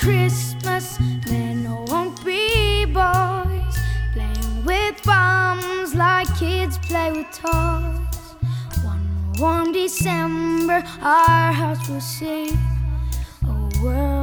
Christmas, men won't be boys, playing with bombs like kids play with toys. One warm December, our house will see a world.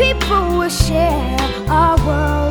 people will share our world.